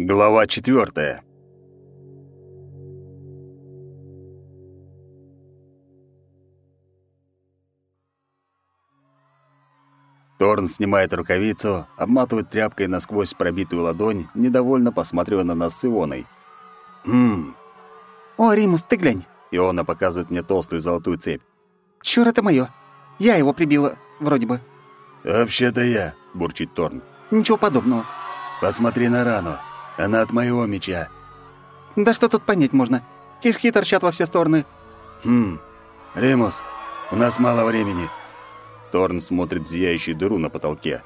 Глава четвертая. Торн снимает рукавицу, обматывает тряпкой насквозь пробитую ладонь, недовольно посматривая на нас с Ионой. «Хм...» «О, Римус, ты глянь!» Иона показывает мне толстую золотую цепь. «Чур, это моё. Я его прибила, вроде бы». «Вообще-то я», — бурчит Торн. «Ничего подобного». «Посмотри на рану. Она от моего меча». «Да что тут понять можно? Кишки торчат во все стороны». «Хм... Римус, у нас мало времени». Торн смотрит в зияющую дыру на потолке.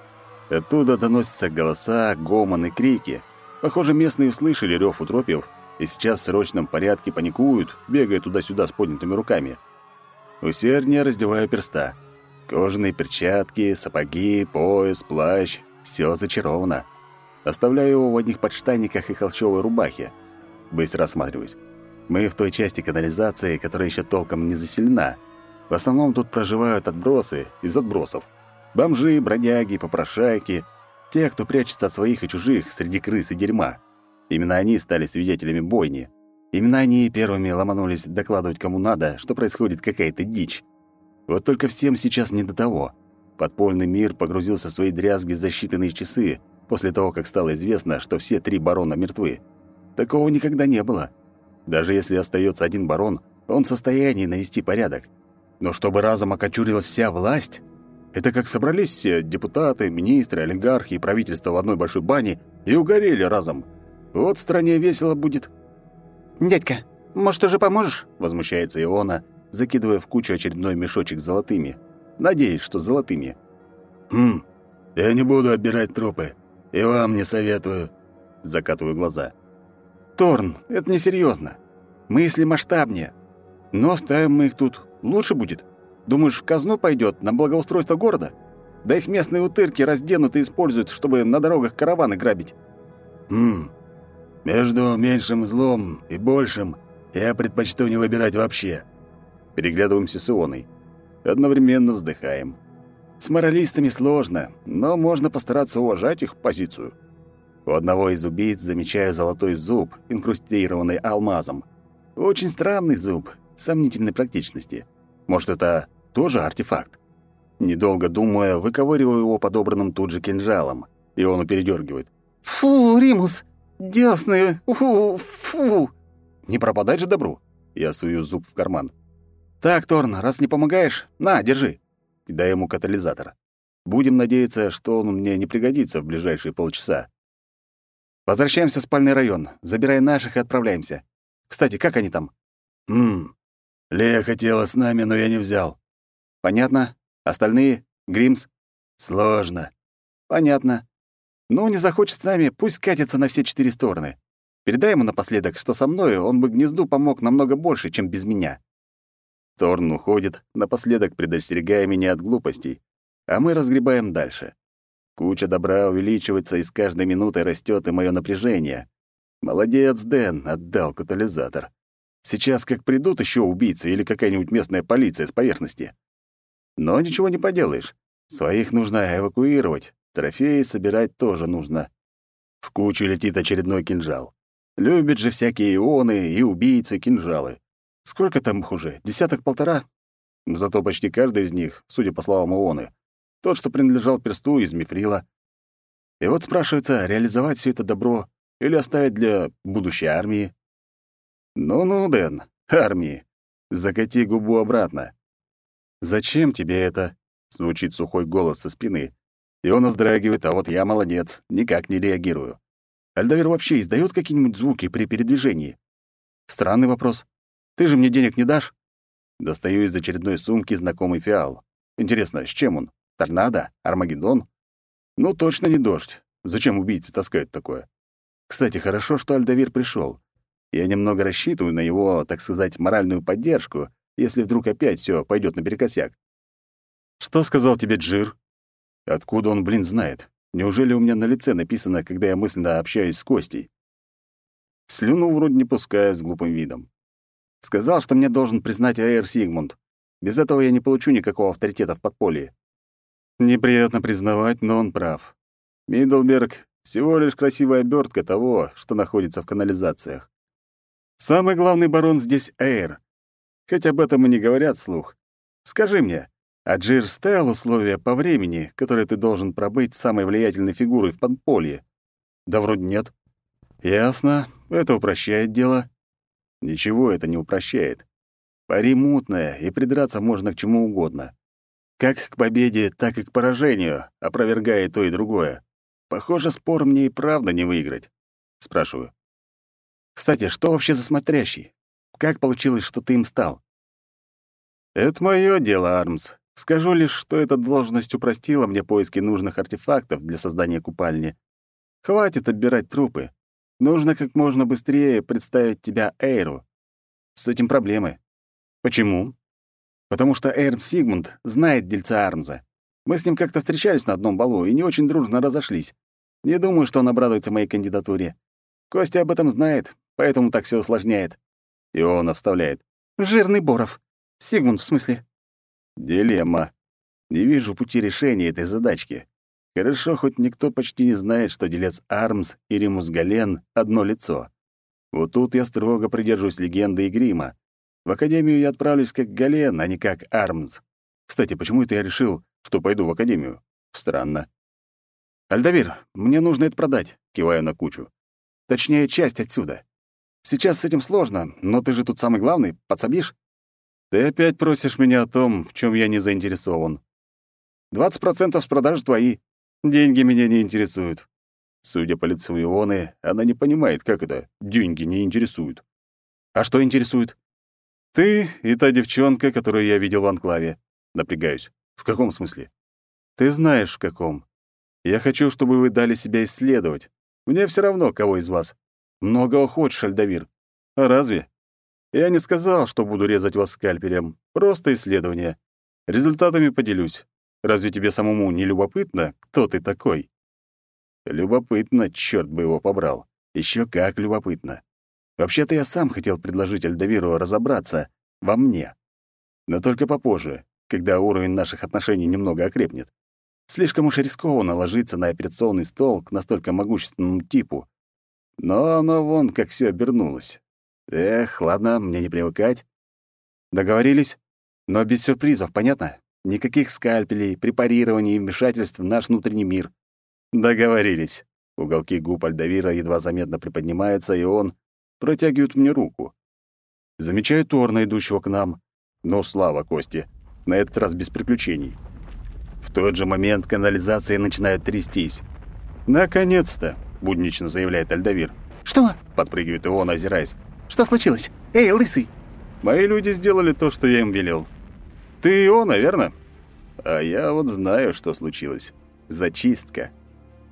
Оттуда доносятся голоса, гомон и крики. Похоже, местные услышали рёв утропиев и сейчас в срочном порядке паникуют, бегая туда-сюда с поднятыми руками. Усерднее раздеваю перста. Кожаные перчатки, сапоги, пояс, плащ — все зачаровано. Оставляю его в одних подштанниках и холщовой рубахе. Быстро осматриваюсь. Мы в той части канализации, которая еще толком не заселена — в основном тут проживают отбросы из отбросов. Бомжи, бродяги, попрошайки, те, кто прячется от своих и чужих среди крыс и дерьма. Именно они стали свидетелями бойни. Именно они первыми ломанулись докладывать кому надо, что происходит какая-то дичь. Вот только всем сейчас не до того. Подпольный мир погрузился в свои дрязги за считанные часы после того, как стало известно, что все три барона мертвы. Такого никогда не было. Даже если остается один барон, он в состоянии навести порядок. Но чтобы разом окочурилась вся власть, это как собрались все депутаты, министры, олигархи и правительство в одной большой бане и угорели разом. Вот в стране весело будет. «Дядька, может, уже поможешь?» — возмущается Иона, закидывая в кучу очередной мешочек с золотыми. Надеюсь, что золотыми. «Хм, я не буду отбирать трупы. И вам не советую». Закатываю глаза. «Торн, это несерьезно. Мысли масштабнее. Но ставим мы их тут Лучше будет. Думаешь, в казну пойдет на благоустройство города? Да их местные утырки разденут и используют, чтобы на дорогах караваны грабить. Хм. Между меньшим злом и большим я предпочту не выбирать вообще. Переглядываемся с Ионой. Одновременно вздыхаем. С моралистами сложно, но можно постараться уважать их позицию. У одного из убийц замечаю золотой зуб, инкрустированный алмазом. Очень странный зуб, сомнительной практичности. Может, это тоже артефакт? Недолго думая, выковыриваю его подобранным тут же кинжалом, и он передергивает. «Фу, Римус! Десны! Фу! Фу!» «Не пропадать же добру!» Я сую зуб в карман. «Так, Торн, раз не помогаешь, на, держи!» И дай ему катализатор. Будем надеяться, что он мне не пригодится в ближайшие полчаса. Возвращаемся в спальный район, забирай наших и отправляемся. Кстати, как они там? Хм, Лея хотела с нами, но я не взял. Понятно. Остальные? Гримс? Сложно. Понятно. Ну, не захочет с нами, пусть катится на все четыре стороны. Передай ему напоследок, что со мной он бы гнезду помог намного больше, чем без меня. Торн уходит, напоследок предостерегая меня от глупостей, а мы разгребаем дальше. Куча добра увеличивается, и с каждой минутой растет и мое напряжение. Молодец, Дэн, отдал катализатор. Сейчас как придут еще убийцы или какая-нибудь местная полиция с поверхности. Но ничего не поделаешь. Своих нужно эвакуировать, трофеи собирать тоже нужно. В кучу летит очередной кинжал. Любят же всякие ионы и убийцы кинжалы. Сколько там их уже? Десяток-полтора? Зато почти каждый из них, судя по словам ионы, тот, что принадлежал персту из мифрила. И вот спрашивается, реализовать все это добро или оставить для будущей армии? «Ну-ну, Дэн, армии, закати губу обратно». «Зачем тебе это?» — звучит сухой голос со спины. И он вздрагивает, а вот я молодец, никак не реагирую. Альдавир вообще издает какие-нибудь звуки при передвижении? Странный вопрос. Ты же мне денег не дашь? Достаю из очередной сумки знакомый фиал. Интересно, с чем он? Торнадо? Армагеддон? Ну, точно не дождь. Зачем убийцы таскают такое? Кстати, хорошо, что Альдавир пришел. Я немного рассчитываю на его, так сказать, моральную поддержку, если вдруг опять все пойдет наперекосяк. Что сказал тебе Джир? Откуда он, блин, знает? Неужели у меня на лице написано, когда я мысленно общаюсь с Костей? Слюну вроде не пуская с глупым видом. Сказал, что мне должен признать Аэр Сигмунд. Без этого я не получу никакого авторитета в подполье. Неприятно признавать, но он прав. Миддлберг Всего лишь красивая обертка того, что находится в канализациях. Самый главный барон здесь Эйр. Хоть об этом и не говорят вслух. Скажи мне, а Джир ставил условия по времени, которые ты должен пробыть самой влиятельной фигурой в подполье? Да вроде нет. Ясно, это упрощает дело. Ничего это не упрощает. Пари мутная, и придраться можно к чему угодно. Как к победе, так и к поражению, опровергая то и другое. Похоже, спор мне и правда не выиграть. Спрашиваю. Кстати, что вообще за смотрящий? Как получилось, что ты им стал? Это мое дело, Армс. Скажу лишь, что эта должность упростила мне поиски нужных артефактов для создания купальни. Хватит отбирать трупы. Нужно как можно быстрее представить тебя Эйру. С этим проблемы. Почему? Потому что Эйрн Сигмунд знает дельца Армза. Мы с ним как-то встречались на одном балу и не очень дружно разошлись. Не думаю, что он обрадуется моей кандидатуре. Костя об этом знает, поэтому так все усложняет. И он вставляет. «Жирный Боров. Сигмунд, в смысле?» Дилемма. Не вижу пути решения этой задачки. Хорошо, хоть никто почти не знает, что делец Армс и Римус Гален — одно лицо. Вот тут я строго придержусь легенды и грима. В академию я отправлюсь как Гален, а не как Армс. Кстати, почему это я решил, что пойду в академию? Странно. «Альдавир, мне нужно это продать», — киваю на кучу. «Точнее, часть отсюда. Сейчас с этим сложно, но ты же тут самый главный, подсобишь?» Ты опять просишь меня о том, в чем я не заинтересован. 20% с продажи твои. Деньги меня не интересуют. Судя по лицу Ионы, она не понимает, как это «деньги не интересуют». А что интересует? Ты и та девчонка, которую я видел в анклаве. Напрягаюсь. В каком смысле? Ты знаешь, в каком. Я хочу, чтобы вы дали себя исследовать. Мне все равно, кого из вас. Многого хочешь, Альдавир. А разве? Я не сказал, что буду резать вас скальпелем. Просто исследование. Результатами поделюсь. Разве тебе самому не любопытно, кто ты такой? Любопытно, черт бы его побрал. Еще как любопытно. Вообще-то я сам хотел предложить Альдавиру разобраться во мне. Но только попозже, когда уровень наших отношений немного окрепнет. Слишком уж рискованно ложиться на операционный стол к настолько могущественному типу. Но оно вон как все обернулось. Эх, ладно, мне не привыкать. Договорились? Но без сюрпризов, понятно? Никаких скальпелей, препарирований и вмешательств в наш внутренний мир. Договорились. Уголки губ Альдавира едва заметно приподнимаются, и он протягивает мне руку. Замечаю Торна, идущего к нам. Но слава Кости, на этот раз без приключений. В тот же момент канализация начинает трястись. «Наконец-то!» — буднично заявляет Альдавир. «Что?» — подпрыгивает и он, озираясь. Что случилось? Эй, лысый!» «Мои люди сделали то, что я им велел. Ты его, наверное?» «А я вот знаю, что случилось. Зачистка.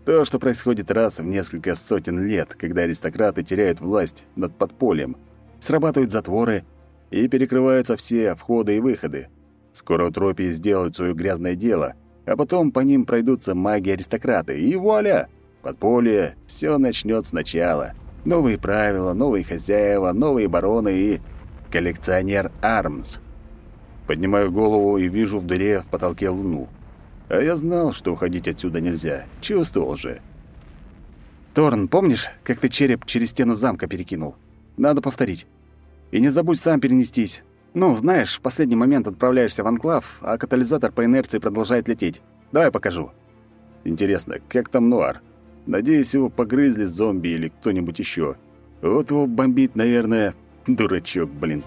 То, что происходит раз в несколько сотен лет, когда аристократы теряют власть над подпольем. Срабатывают затворы, и перекрываются все входы и выходы. Скоро утропии сделают свое грязное дело, а потом по ним пройдутся маги-аристократы, и вуаля! Подполье, все начнет сначала. Новые правила, новые хозяева, новые бароны и... коллекционер Армс. Поднимаю голову и вижу в дыре в потолке луну. А я знал, что уходить отсюда нельзя. Чувствовал же. Торн, помнишь, как ты череп через стену замка перекинул? Надо повторить. И не забудь сам перенестись. Ну, знаешь, в последний момент отправляешься в анклав, а катализатор по инерции продолжает лететь. Давай покажу. Интересно, как там Нуар? Надеюсь, его погрызли зомби или кто-нибудь еще. Вот его бомбит, наверное, дурачок, блин.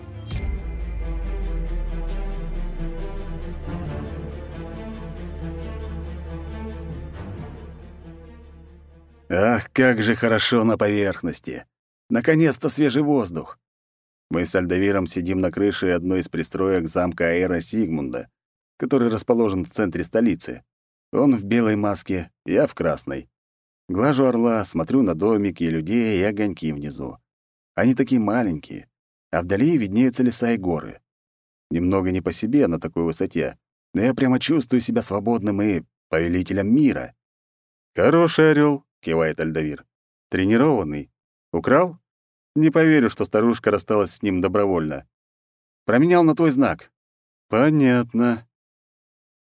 Ах, как же хорошо на поверхности! Наконец-то свежий воздух! Мы с Альдавиром сидим на крыше одной из пристроек замка Аэра Сигмунда, который расположен в центре столицы. Он в белой маске, я в красной. Глажу орла, смотрю на домики, людей и огоньки внизу. Они такие маленькие, а вдали виднеются леса и горы. Немного не по себе на такой высоте, но я прямо чувствую себя свободным и повелителем мира. «Хороший орел, кивает Альдавир. «Тренированный. Украл? Не поверю, что старушка рассталась с ним добровольно. Променял на твой знак». «Понятно.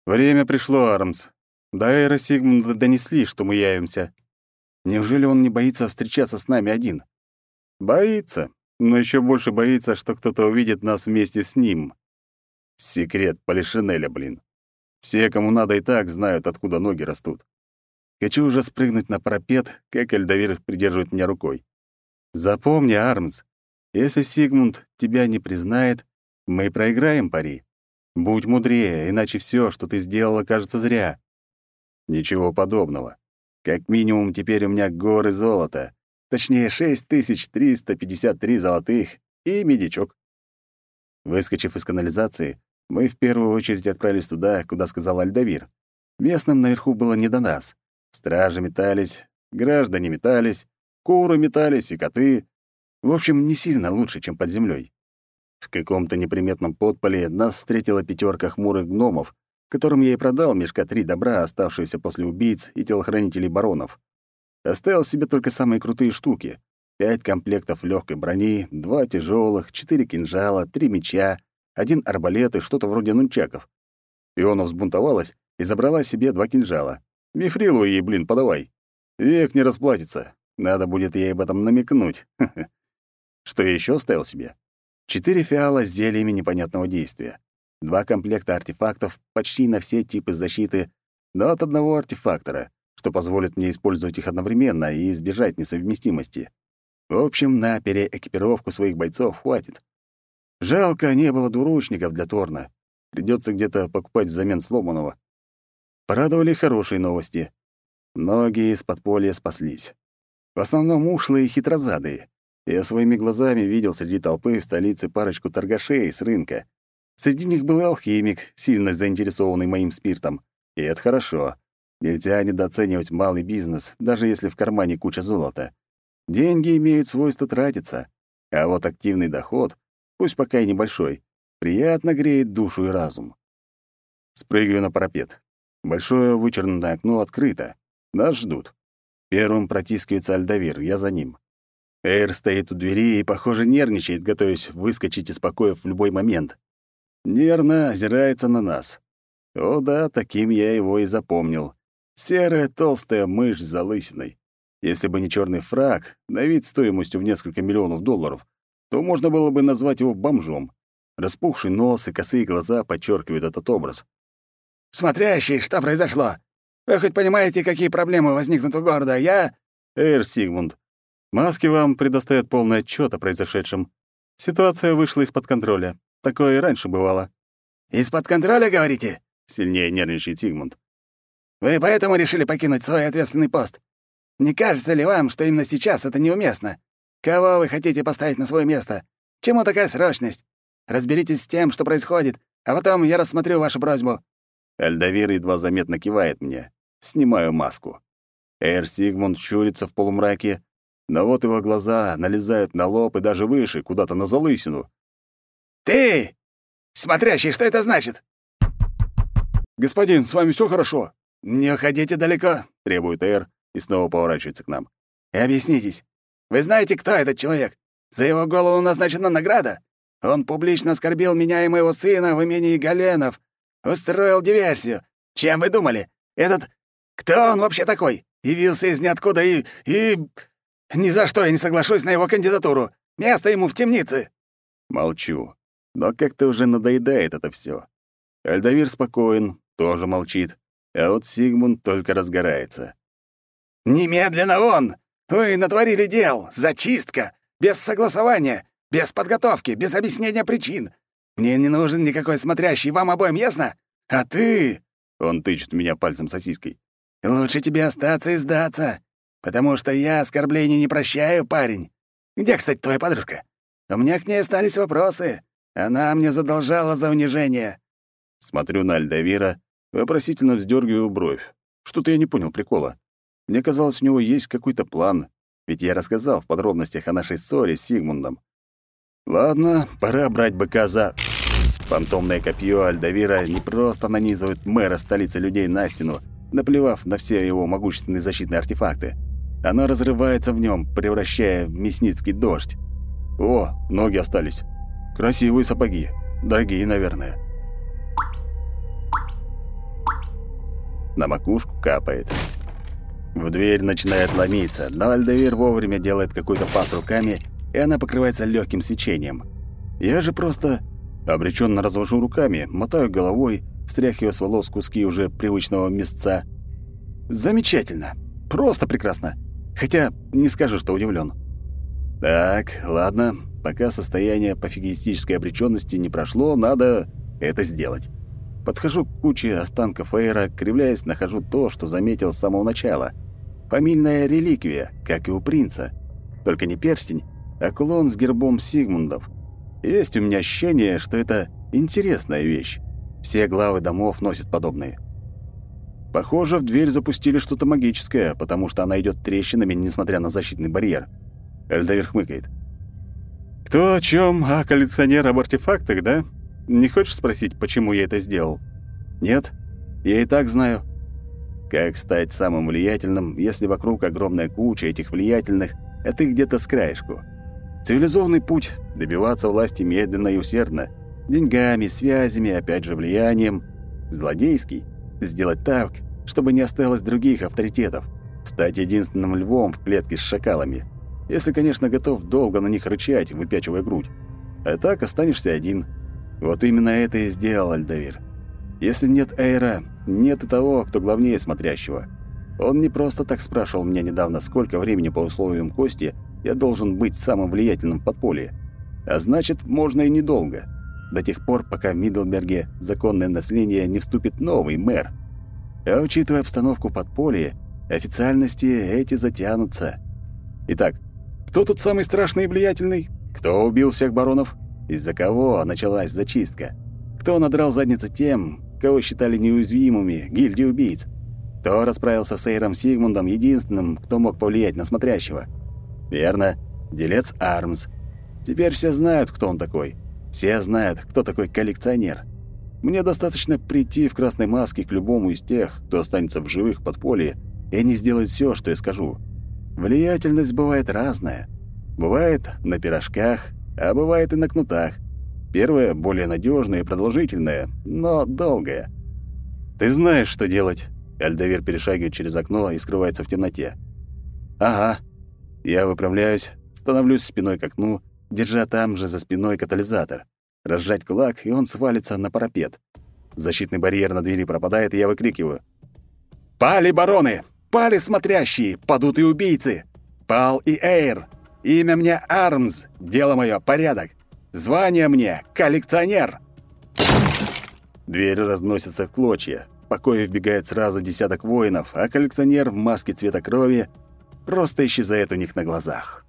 Время пришло, Армс. До Эра Сигмунда донесли, что мы явимся. Неужели он не боится встречаться с нами один? Боится, но еще больше боится, что кто-то увидит нас вместе с ним. Секрет Полишинеля, блин. Все, кому надо, и так знают, откуда ноги растут. Хочу уже спрыгнуть на парапет, как Эльдовир придерживает меня рукой. Запомни, Армс, если Сигмунд тебя не признает, мы проиграем пари. Будь мудрее, иначе все, что ты сделала, кажется зря. Ничего подобного. Как минимум теперь у меня горы золота. Точнее, 6353 золотых и медичок. Выскочив из канализации, мы в первую очередь отправились туда, куда сказал Альдавир. Местным наверху было не до нас. Стражи метались, граждане метались, куры метались и коты. В общем, не сильно лучше, чем под землей. В каком-то неприметном подполе нас встретила пятерка хмурых гномов, которым я и продал мешка три добра, оставшиеся после убийц и телохранителей баронов. Оставил себе только самые крутые штуки. Пять комплектов легкой брони, два тяжелых, четыре кинжала, три меча, один арбалет и что-то вроде нунчаков. Иона взбунтовалась и забрала себе два кинжала. Мифрилу ей, блин, подавай. Век не расплатится. Надо будет ей об этом намекнуть. Что я еще оставил себе? Четыре фиала с зельями непонятного действия. Два комплекта артефактов почти на все типы защиты, но от одного артефактора, что позволит мне использовать их одновременно и избежать несовместимости. В общем, на переэкипировку своих бойцов хватит. Жалко, не было двуручников для Торна. Придется где-то покупать взамен сломанного. Порадовали хорошие новости. Многие из подполья спаслись. В основном ушлые и хитрозадые. Я своими глазами видел среди толпы в столице парочку торгашей с рынка. Среди них был алхимик, сильно заинтересованный моим спиртом. И это хорошо. Нельзя недооценивать малый бизнес, даже если в кармане куча золота. Деньги имеют свойство тратиться. А вот активный доход, пусть пока и небольшой, приятно греет душу и разум. Спрыгиваю на парапет. Большое вычернутое окно открыто. Нас ждут. Первым протискивается Альдавир, я за ним. Эйр стоит у двери и, похоже, нервничает, готовясь выскочить из покоев в любой момент. Нервно озирается на нас. О да, таким я его и запомнил. Серая толстая мышь с залысиной. Если бы не черный фраг, на вид стоимостью в несколько миллионов долларов, то можно было бы назвать его бомжом. Распухший нос и косые глаза подчеркивают этот образ. «Смотрящий, что произошло? Вы хоть понимаете, какие проблемы возникнут у города? Я...» «Эйр Сигмунд, маски вам предоставят полный отчет о произошедшем. Ситуация вышла из-под контроля. Такое и раньше бывало». «Из-под контроля, говорите?» — сильнее нервничает Сигмунд. «Вы поэтому решили покинуть свой ответственный пост? Не кажется ли вам, что именно сейчас это неуместно? Кого вы хотите поставить на свое место? Чему такая срочность? Разберитесь с тем, что происходит, а потом я рассмотрю вашу просьбу». Альдавир едва заметно кивает мне. Снимаю маску. Эр Сигмунд щурится в полумраке, но вот его глаза налезают на лоб и даже выше, куда-то на залысину. «Ты! Смотрящий, что это значит?» «Господин, с вами все хорошо?» «Не уходите далеко», — требует Эр и снова поворачивается к нам. «И объяснитесь. Вы знаете, кто этот человек? За его голову назначена награда. Он публично оскорбил меня и моего сына в имени Галенов, Устроил диверсию. Чем вы думали? Этот... Кто он вообще такой? Явился из ниоткуда и... и... Ни за что я не соглашусь на его кандидатуру. Место ему в темнице. Молчу. Но как-то уже надоедает это все. Альдавир спокоен, тоже молчит. А вот Сигмунд только разгорается. «Немедленно вон! Вы натворили дел! Зачистка! Без согласования! Без подготовки! Без объяснения причин! Мне не нужен никакой смотрящий, вам обоим ясно? А ты...» Он тычет меня пальцем сосиской. «Лучше тебе остаться и сдаться, потому что я оскорблений не прощаю, парень. Где, кстати, твоя подружка? У меня к ней остались вопросы. Она мне задолжала за унижение». Смотрю на Альдавира, вопросительно вздергиваю бровь. Что-то я не понял прикола. Мне казалось, у него есть какой-то план, ведь я рассказал в подробностях о нашей ссоре с Сигмундом. Ладно, пора брать быка за... Фантомное копье Альдавира не просто нанизывает мэра столицы людей на стену, наплевав на все его могущественные защитные артефакты. Оно разрывается в нем, превращая в мясницкий дождь. О, ноги остались. Красивые сапоги. Дорогие, наверное. На макушку капает. В дверь начинает ломиться, но Альдевир вовремя делает какой-то пас руками, и она покрывается легким свечением. Я же просто обреченно развожу руками, мотаю головой, стряхивая с волос куски уже привычного мясца. Замечательно. Просто прекрасно. Хотя не скажу, что удивлен. Так, ладно. Пока состояние пофигистической обреченности не прошло, надо это сделать. Подхожу к куче останков Эйра, кривляясь, нахожу то, что заметил с самого начала. Фамильная реликвия, как и у принца. Только не перстень, а кулон с гербом Сигмундов. Есть у меня ощущение, что это интересная вещь. Все главы домов носят подобные. Похоже, в дверь запустили что-то магическое, потому что она идет трещинами, несмотря на защитный барьер. Эльдавир хмыкает. «Кто о чем, а коллекционер об артефактах, да?» Не хочешь спросить, почему я это сделал? Нет? Я и так знаю. Как стать самым влиятельным, если вокруг огромная куча этих влиятельных, а ты где-то с краешку? Цивилизованный путь — добиваться власти медленно и усердно, деньгами, связями, опять же влиянием. Злодейский — сделать так, чтобы не осталось других авторитетов, стать единственным львом в клетке с шакалами. Если, конечно, готов долго на них рычать, выпячивая грудь. А так останешься один — вот именно это и сделал Альдавир. Если нет Эйра, нет и того, кто главнее смотрящего. Он не просто так спрашивал меня недавно, сколько времени по условиям Кости я должен быть самым влиятельным в подполье. А значит, можно и недолго. До тех пор, пока в Миддлберге законное наследие не вступит новый мэр. А учитывая обстановку подполья, официальности эти затянутся. Итак, кто тут самый страшный и влиятельный? Кто убил всех баронов? Из-за кого началась зачистка? Кто надрал задницы тем, кого считали неуязвимыми, гильдии убийц? Кто расправился с Эйром Сигмундом, единственным, кто мог повлиять на смотрящего? Верно, делец Армс. Теперь все знают, кто он такой. Все знают, кто такой коллекционер. Мне достаточно прийти в красной маске к любому из тех, кто останется в живых подполье, и они сделают все, что я скажу. Влиятельность бывает разная. Бывает на пирожках, а бывает и на кнутах. Первое более надежное и продолжительное, но долгое. Ты знаешь, что делать. Альдавир перешагивает через окно и скрывается в темноте. Ага. Я выпрямляюсь, становлюсь спиной к окну, держа там же за спиной катализатор. Разжать кулак, и он свалится на парапет. Защитный барьер на двери пропадает, и я выкрикиваю. «Пали бароны! Пали смотрящие! Падут и убийцы! Пал и Эйр! Имя мне Армс, дело мое порядок. Звание мне коллекционер. Дверь разносится в клочья. В покое вбегает сразу десяток воинов, а коллекционер в маске цвета крови просто исчезает у них на глазах.